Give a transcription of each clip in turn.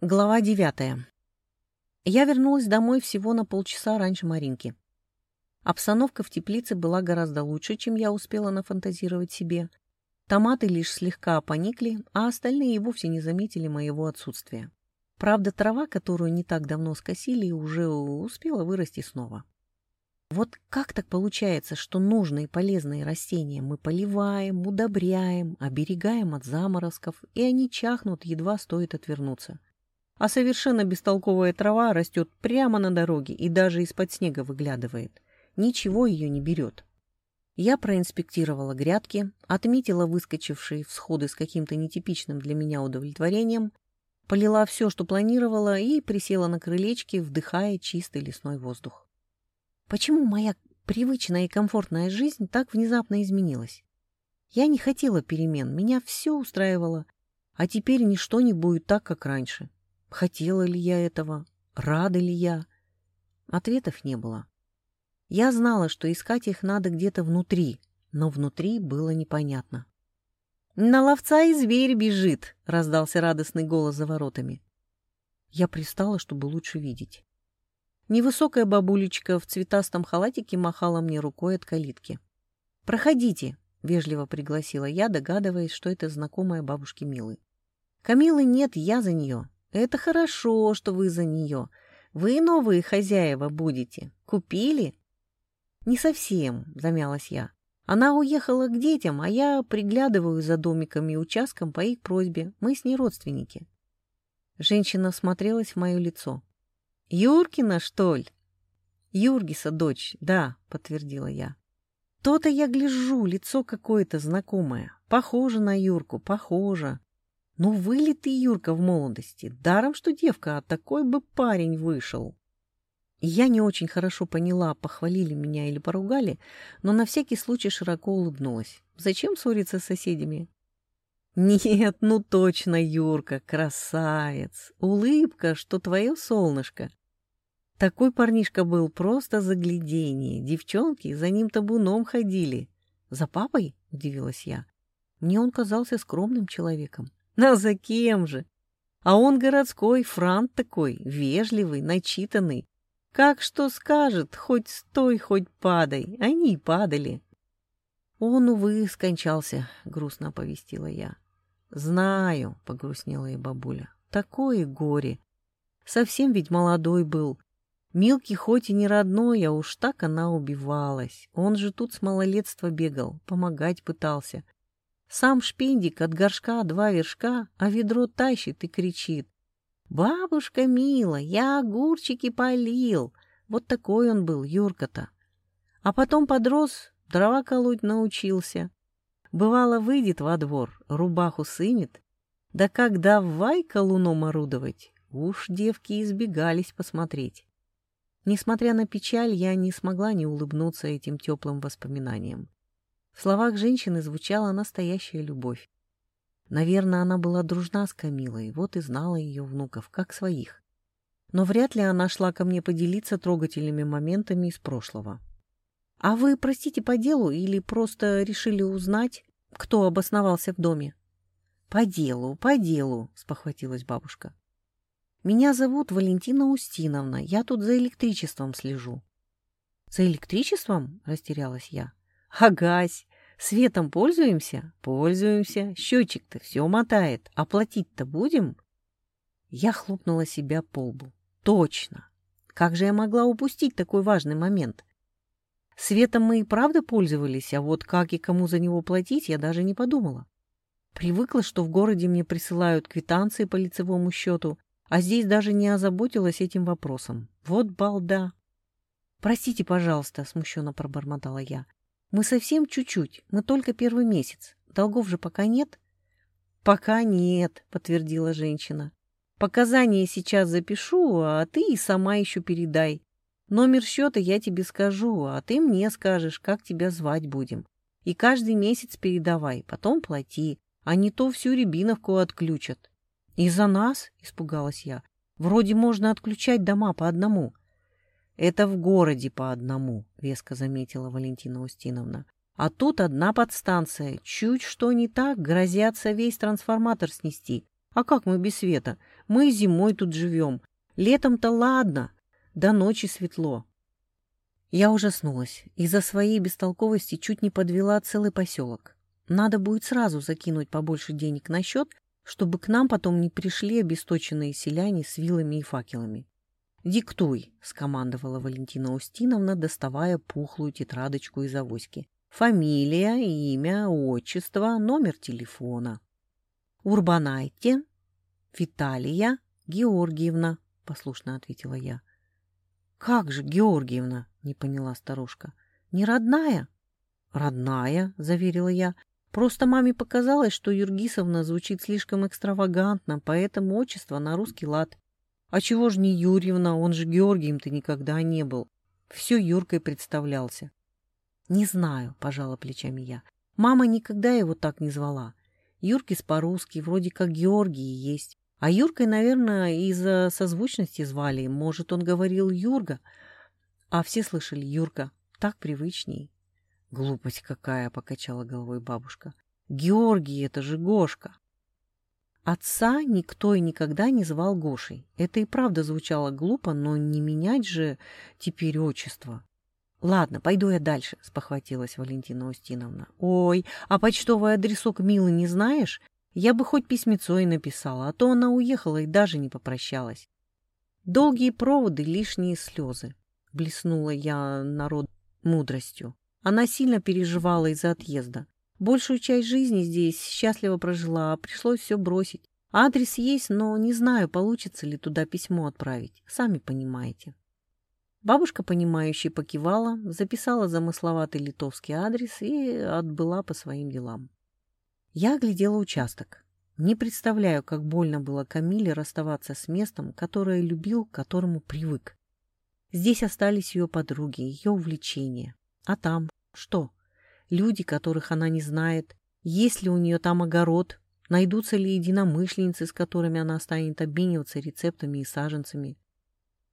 Глава девятая. Я вернулась домой всего на полчаса раньше Маринки. Обстановка в теплице была гораздо лучше, чем я успела нафантазировать себе. Томаты лишь слегка поникли, а остальные и вовсе не заметили моего отсутствия. Правда, трава, которую не так давно скосили, уже успела вырасти снова. Вот как так получается, что нужные полезные растения мы поливаем, удобряем, оберегаем от заморозков, и они чахнут, едва стоит отвернуться? А совершенно бестолковая трава растет прямо на дороге и даже из-под снега выглядывает. Ничего ее не берет. Я проинспектировала грядки, отметила выскочившие всходы с каким-то нетипичным для меня удовлетворением, полила все, что планировала, и присела на крылечке, вдыхая чистый лесной воздух. Почему моя привычная и комфортная жизнь так внезапно изменилась? Я не хотела перемен, меня все устраивало, а теперь ничто не будет так, как раньше. Хотела ли я этого? Рада ли я? Ответов не было. Я знала, что искать их надо где-то внутри, но внутри было непонятно. «На ловца и зверь бежит!» — раздался радостный голос за воротами. Я пристала, чтобы лучше видеть. Невысокая бабулечка в цветастом халатике махала мне рукой от калитки. «Проходите!» — вежливо пригласила я, догадываясь, что это знакомая бабушки Милы. «Камилы нет, я за нее. Это хорошо, что вы за нее. Вы новые хозяева будете. Купили? Не совсем, замялась я. Она уехала к детям, а я приглядываю за домиком и участком по их просьбе. Мы с ней родственники. Женщина смотрелась в мое лицо. «Юркина, что ли?» «Юргиса, дочь, да», — подтвердила я. «То-то я гляжу, лицо какое-то знакомое. Похоже на Юрку, похоже. Ну, вылитый Юрка в молодости. Даром, что девка, а такой бы парень вышел. Я не очень хорошо поняла, похвалили меня или поругали, но на всякий случай широко улыбнулась. Зачем ссориться с соседями? Нет, ну точно, Юрка, красавец. Улыбка, что твое солнышко. Такой парнишка был просто заглядение. Девчонки за ним табуном ходили. За папой? — удивилась я. Мне он казался скромным человеком. А за кем же? А он городской, франт такой, вежливый, начитанный. Как что скажет, хоть стой, хоть падай. Они и падали. Он, увы, скончался, грустно оповестила я. Знаю, погрустнела и бабуля. Такое горе. Совсем ведь молодой был. Милки хоть и не родной, а уж так она убивалась. Он же тут с малолетства бегал, помогать пытался. Сам шпиндик от горшка два вершка, а ведро тащит и кричит. «Бабушка мила, я огурчики полил!» Вот такой он был, Юрка-то. А потом подрос, дрова колоть научился. Бывало, выйдет во двор, рубаху сынет. Да как давай колуном орудовать, уж девки избегались посмотреть. Несмотря на печаль, я не смогла не улыбнуться этим теплым воспоминаниям. В словах женщины звучала настоящая любовь. Наверное, она была дружна с Камилой, вот и знала ее внуков, как своих. Но вряд ли она шла ко мне поделиться трогательными моментами из прошлого. «А вы, простите, по делу или просто решили узнать, кто обосновался в доме?» «По делу, по делу», — спохватилась бабушка. «Меня зовут Валентина Устиновна, я тут за электричеством слежу». «За электричеством?» — растерялась я. «Агась, Светом пользуемся? Пользуемся. Счетчик-то все мотает. Оплатить-то будем? Я хлопнула себя по лбу. Точно. Как же я могла упустить такой важный момент? Светом мы и правда пользовались, а вот как и кому за него платить, я даже не подумала. Привыкла, что в городе мне присылают квитанции по лицевому счету, а здесь даже не озаботилась этим вопросом. Вот балда. «Простите, пожалуйста», — смущенно пробормотала я. Мы совсем чуть-чуть, мы только первый месяц. Долгов же пока нет? Пока нет, подтвердила женщина. Показания сейчас запишу, а ты и сама еще передай. Номер счета я тебе скажу, а ты мне скажешь, как тебя звать будем. И каждый месяц передавай, потом плати, а не то всю рябиновку отключат. Из-за нас, испугалась я, вроде можно отключать дома по одному. «Это в городе по одному», — веско заметила Валентина Устиновна. «А тут одна подстанция. Чуть что не так, грозятся весь трансформатор снести. А как мы без света? Мы зимой тут живем. Летом-то ладно. До ночи светло. Я ужаснулась. Из-за своей бестолковости чуть не подвела целый поселок. Надо будет сразу закинуть побольше денег на счет, чтобы к нам потом не пришли обесточенные селяне с вилами и факелами. «Диктуй», — скомандовала Валентина Устиновна, доставая пухлую тетрадочку из авоськи. «Фамилия, имя, отчество, номер телефона». «Урбанайте, Виталия Георгиевна», — послушно ответила я. «Как же Георгиевна?» — не поняла старушка. «Не родная?» «Родная», — заверила я. Просто маме показалось, что Юргисовна звучит слишком экстравагантно, поэтому отчество на русский лад. А чего же не Юрьевна, он же Георгием-то никогда не был. Все Юркой представлялся. Не знаю, пожала плечами я. Мама никогда его так не звала. Юркис по-русски, вроде как Георгий есть. А Юркой, наверное, из-за созвучности звали. Может, он говорил Юрга, а все слышали Юрка. Так привычней. Глупость какая, покачала головой бабушка. Георгий, это же Гошка. Отца никто и никогда не звал Гошей. Это и правда звучало глупо, но не менять же теперь отчество. «Ладно, пойду я дальше», — спохватилась Валентина Устиновна. «Ой, а почтовый адресок Милы не знаешь? Я бы хоть письмецо и написала, а то она уехала и даже не попрощалась». «Долгие проводы, лишние слезы», — блеснула я народ мудростью. Она сильно переживала из-за отъезда. Большую часть жизни здесь счастливо прожила, а пришлось все бросить. Адрес есть, но не знаю, получится ли туда письмо отправить. Сами понимаете. Бабушка, понимающая, покивала, записала замысловатый литовский адрес и отбыла по своим делам. Я оглядела участок. Не представляю, как больно было Камиле расставаться с местом, которое любил, к которому привык. Здесь остались ее подруги, ее увлечения. А там что? Люди, которых она не знает? Есть ли у нее там огород? Найдутся ли единомышленницы, с которыми она станет обмениваться рецептами и саженцами?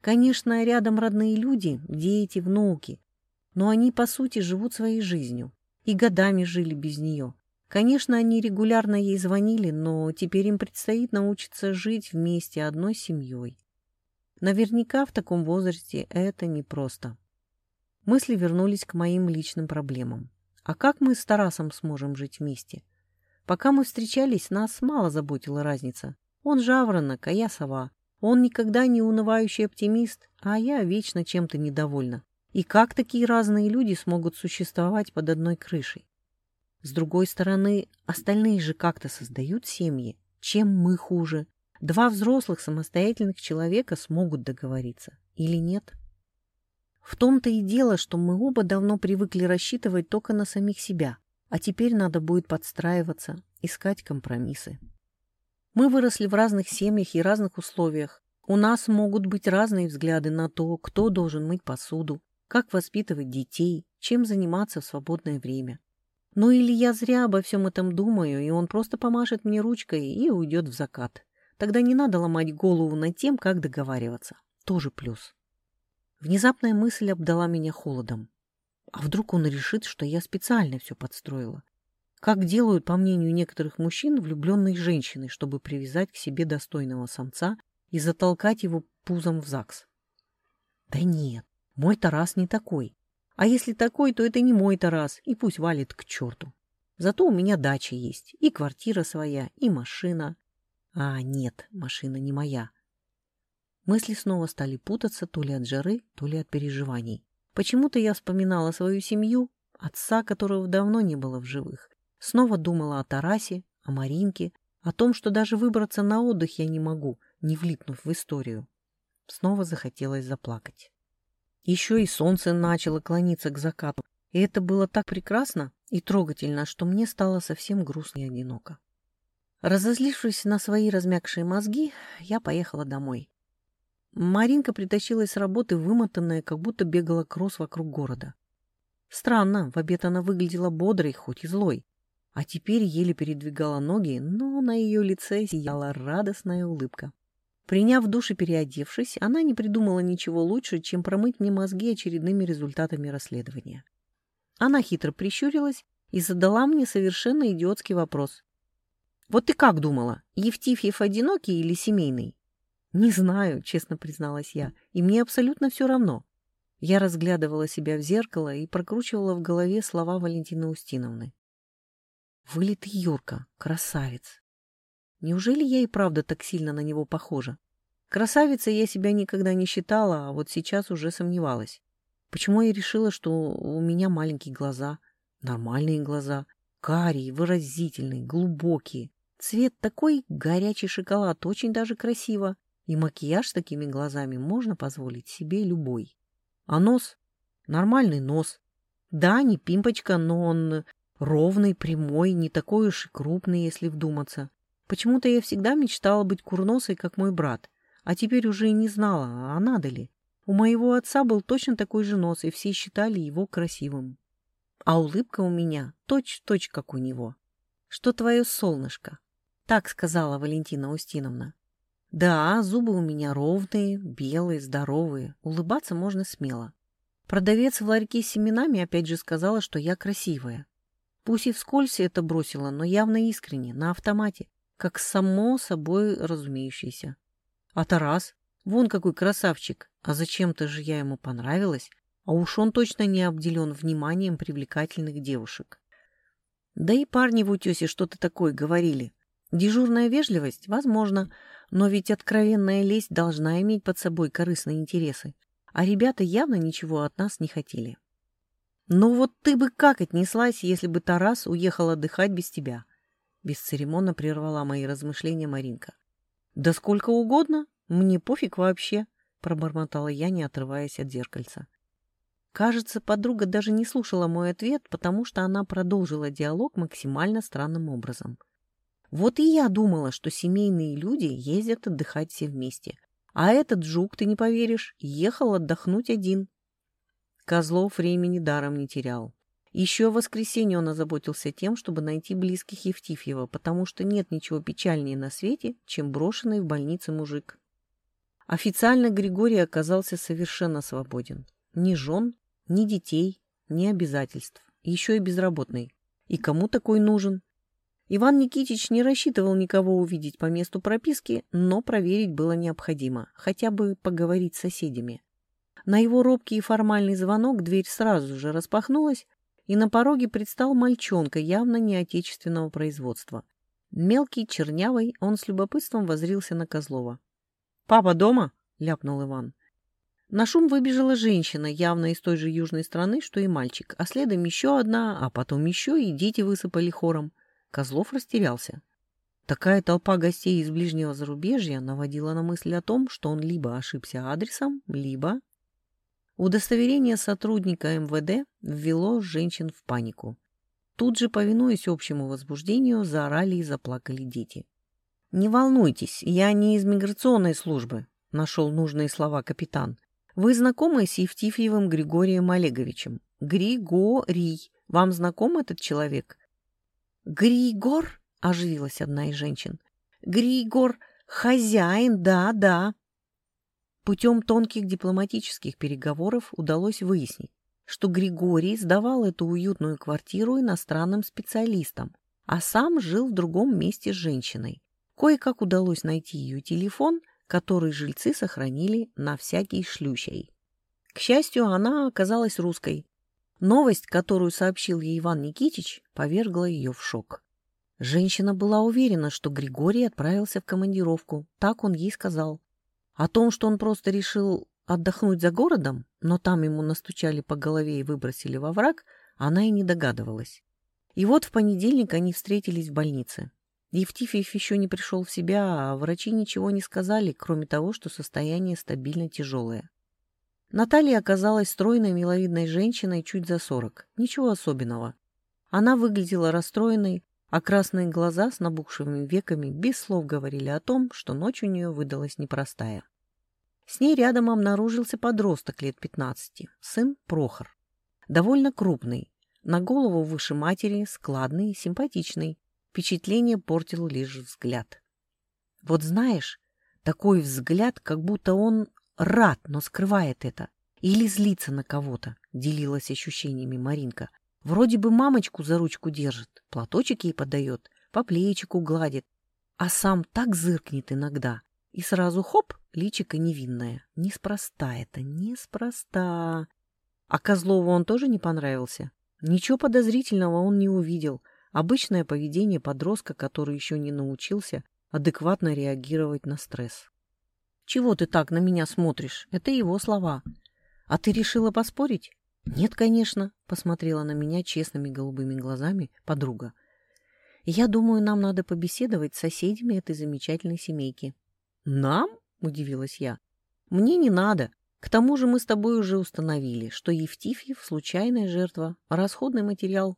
Конечно, рядом родные люди, дети, внуки. Но они, по сути, живут своей жизнью. И годами жили без нее. Конечно, они регулярно ей звонили, но теперь им предстоит научиться жить вместе одной семьей. Наверняка в таком возрасте это непросто. Мысли вернулись к моим личным проблемам. А как мы с Тарасом сможем жить вместе? Пока мы встречались, нас мало заботила разница. Он жаворонок, а я сова. Он никогда не унывающий оптимист, а я вечно чем-то недовольна. И как такие разные люди смогут существовать под одной крышей? С другой стороны, остальные же как-то создают семьи. Чем мы хуже? Два взрослых самостоятельных человека смогут договориться. Или нет? В том-то и дело, что мы оба давно привыкли рассчитывать только на самих себя, а теперь надо будет подстраиваться, искать компромиссы. Мы выросли в разных семьях и разных условиях. У нас могут быть разные взгляды на то, кто должен мыть посуду, как воспитывать детей, чем заниматься в свободное время. Ну или я зря обо всем этом думаю, и он просто помашет мне ручкой и уйдет в закат. Тогда не надо ломать голову над тем, как договариваться. Тоже плюс. Внезапная мысль обдала меня холодом. А вдруг он решит, что я специально все подстроила? Как делают, по мнению некоторых мужчин, влюбленные женщины, чтобы привязать к себе достойного самца и затолкать его пузом в ЗАГС? Да нет, мой Тарас не такой. А если такой, то это не мой Тарас, и пусть валит к черту. Зато у меня дача есть, и квартира своя, и машина. А нет, машина не моя. Мысли снова стали путаться то ли от жары, то ли от переживаний. Почему-то я вспоминала свою семью, отца, которого давно не было в живых. Снова думала о Тарасе, о Маринке, о том, что даже выбраться на отдых я не могу, не влипнув в историю. Снова захотелось заплакать. Еще и солнце начало клониться к закату, и это было так прекрасно и трогательно, что мне стало совсем грустно и одиноко. Разозлившись на свои размягшие мозги, я поехала домой. Маринка притащилась с работы, вымотанная, как будто бегала кросс вокруг города. Странно, в обед она выглядела бодрой, хоть и злой. А теперь еле передвигала ноги, но на ее лице сияла радостная улыбка. Приняв душ и переодевшись, она не придумала ничего лучше, чем промыть мне мозги очередными результатами расследования. Она хитро прищурилась и задала мне совершенно идиотский вопрос. Вот ты как думала, Евтифьев одинокий или семейный? Не знаю, честно призналась я, и мне абсолютно все равно. Я разглядывала себя в зеркало и прокручивала в голове слова Валентины Устиновны. Вылитый Юрка, красавец. Неужели я и правда так сильно на него похожа? Красавицей я себя никогда не считала, а вот сейчас уже сомневалась. Почему я решила, что у меня маленькие глаза, нормальные глаза, карие, выразительные, глубокие. Цвет такой горячий шоколад, очень даже красиво. И макияж такими глазами можно позволить себе любой. А нос? Нормальный нос. Да, не пимпочка, но он ровный, прямой, не такой уж и крупный, если вдуматься. Почему-то я всегда мечтала быть курносой, как мой брат. А теперь уже и не знала, а надо ли. У моего отца был точно такой же нос, и все считали его красивым. А улыбка у меня точь-в-точь, -точь, как у него. Что твое солнышко? Так сказала Валентина Устиновна. Да, зубы у меня ровные, белые, здоровые. Улыбаться можно смело. Продавец в ларьке с семенами опять же сказала, что я красивая. Пусть и вскользь это бросила, но явно искренне, на автомате, как само собой разумеющееся. А Тарас? Вон какой красавчик. А зачем-то же я ему понравилась. А уж он точно не обделен вниманием привлекательных девушек. Да и парни в утесе что-то такое говорили. Дежурная вежливость? Возможно. Но ведь откровенная лесть должна иметь под собой корыстные интересы. А ребята явно ничего от нас не хотели. «Ну вот ты бы как отнеслась, если бы Тарас уехал отдыхать без тебя?» Бесцеремонно прервала мои размышления Маринка. «Да сколько угодно. Мне пофиг вообще», — пробормотала я, не отрываясь от зеркальца. Кажется, подруга даже не слушала мой ответ, потому что она продолжила диалог максимально странным образом. Вот и я думала, что семейные люди ездят отдыхать все вместе. А этот жук, ты не поверишь, ехал отдохнуть один. Козлов времени даром не терял. Еще в воскресенье он озаботился тем, чтобы найти близких Евтифьева, потому что нет ничего печальнее на свете, чем брошенный в больнице мужик. Официально Григорий оказался совершенно свободен. Ни жен, ни детей, ни обязательств. Еще и безработный. И кому такой нужен? Иван Никитич не рассчитывал никого увидеть по месту прописки, но проверить было необходимо, хотя бы поговорить с соседями. На его робкий и формальный звонок дверь сразу же распахнулась, и на пороге предстал мальчонка явно не отечественного производства. Мелкий, чернявый, он с любопытством возрился на Козлова. «Папа дома?» — ляпнул Иван. На шум выбежала женщина, явно из той же южной страны, что и мальчик, а следом еще одна, а потом еще и дети высыпали хором. Козлов растерялся. Такая толпа гостей из ближнего зарубежья наводила на мысль о том, что он либо ошибся адресом, либо... Удостоверение сотрудника МВД ввело женщин в панику. Тут же, повинуясь общему возбуждению, заорали и заплакали дети. «Не волнуйтесь, я не из миграционной службы», — нашел нужные слова капитан. «Вы знакомы с Евтифьевым Григорием Олеговичем?» «Григорий. Вам знаком этот человек?» «Григор?» — оживилась одна из женщин. «Григор, хозяин, да, да». Путем тонких дипломатических переговоров удалось выяснить, что Григорий сдавал эту уютную квартиру иностранным специалистам, а сам жил в другом месте с женщиной. Кое-как удалось найти ее телефон, который жильцы сохранили на всякий шлющей. К счастью, она оказалась русской, Новость, которую сообщил ей Иван Никитич, повергла ее в шок. Женщина была уверена, что Григорий отправился в командировку, так он ей сказал. О том, что он просто решил отдохнуть за городом, но там ему настучали по голове и выбросили во враг, она и не догадывалась. И вот в понедельник они встретились в больнице. Евтифьев еще не пришел в себя, а врачи ничего не сказали, кроме того, что состояние стабильно тяжелое. Наталья оказалась стройной, миловидной женщиной чуть за сорок. Ничего особенного. Она выглядела расстроенной, а красные глаза с набухшими веками без слов говорили о том, что ночь у нее выдалась непростая. С ней рядом обнаружился подросток лет пятнадцати, сын Прохор. Довольно крупный, на голову выше матери, складный, симпатичный. Впечатление портил лишь взгляд. Вот знаешь, такой взгляд, как будто он рад, но скрывает это. Или злится на кого-то, делилась ощущениями Маринка. Вроде бы мамочку за ручку держит, платочек ей подает, по плечику гладит, а сам так зыркнет иногда. И сразу хоп, личико невинное. Неспроста это, неспроста. А Козлову он тоже не понравился? Ничего подозрительного он не увидел. Обычное поведение подростка, который еще не научился адекватно реагировать на стресс. «Чего ты так на меня смотришь? Это его слова. А ты решила поспорить?» «Нет, конечно», — посмотрела на меня честными голубыми глазами подруга. «Я думаю, нам надо побеседовать с соседями этой замечательной семейки». «Нам?» — удивилась я. «Мне не надо. К тому же мы с тобой уже установили, что Евтифьев — случайная жертва, расходный материал.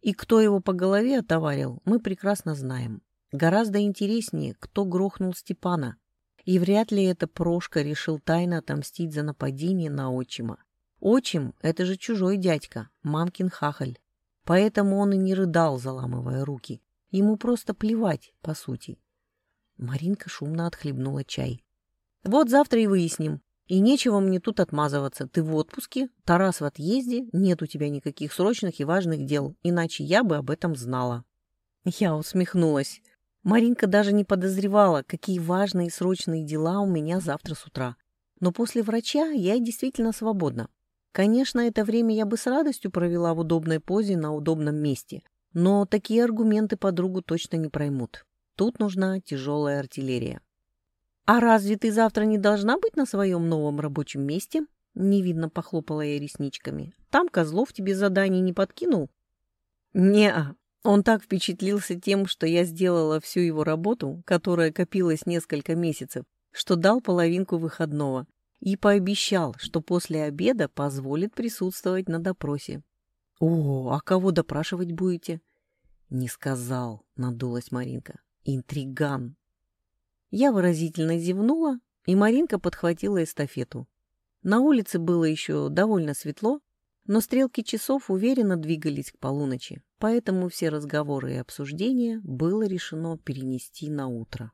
И кто его по голове отоварил, мы прекрасно знаем. Гораздо интереснее, кто грохнул Степана. И вряд ли это Прошка решил тайно отомстить за нападение на отчима. Отчим — это же чужой дядька, мамкин хахаль. Поэтому он и не рыдал, заламывая руки. Ему просто плевать, по сути. Маринка шумно отхлебнула чай. «Вот завтра и выясним. И нечего мне тут отмазываться. Ты в отпуске, Тарас в отъезде, нет у тебя никаких срочных и важных дел, иначе я бы об этом знала». Я усмехнулась. Маринка даже не подозревала, какие важные и срочные дела у меня завтра с утра. Но после врача я действительно свободна. Конечно, это время я бы с радостью провела в удобной позе на удобном месте, но такие аргументы подругу точно не проймут. Тут нужна тяжелая артиллерия. «А разве ты завтра не должна быть на своем новом рабочем месте?» Невидно похлопала я ресничками. «Там Козлов тебе задание не подкинул?» «Не-а». Он так впечатлился тем, что я сделала всю его работу, которая копилась несколько месяцев, что дал половинку выходного и пообещал, что после обеда позволит присутствовать на допросе. «О, а кого допрашивать будете?» «Не сказал», — надулась Маринка. «Интриган». Я выразительно зевнула, и Маринка подхватила эстафету. На улице было еще довольно светло, но стрелки часов уверенно двигались к полуночи, поэтому все разговоры и обсуждения было решено перенести на утро.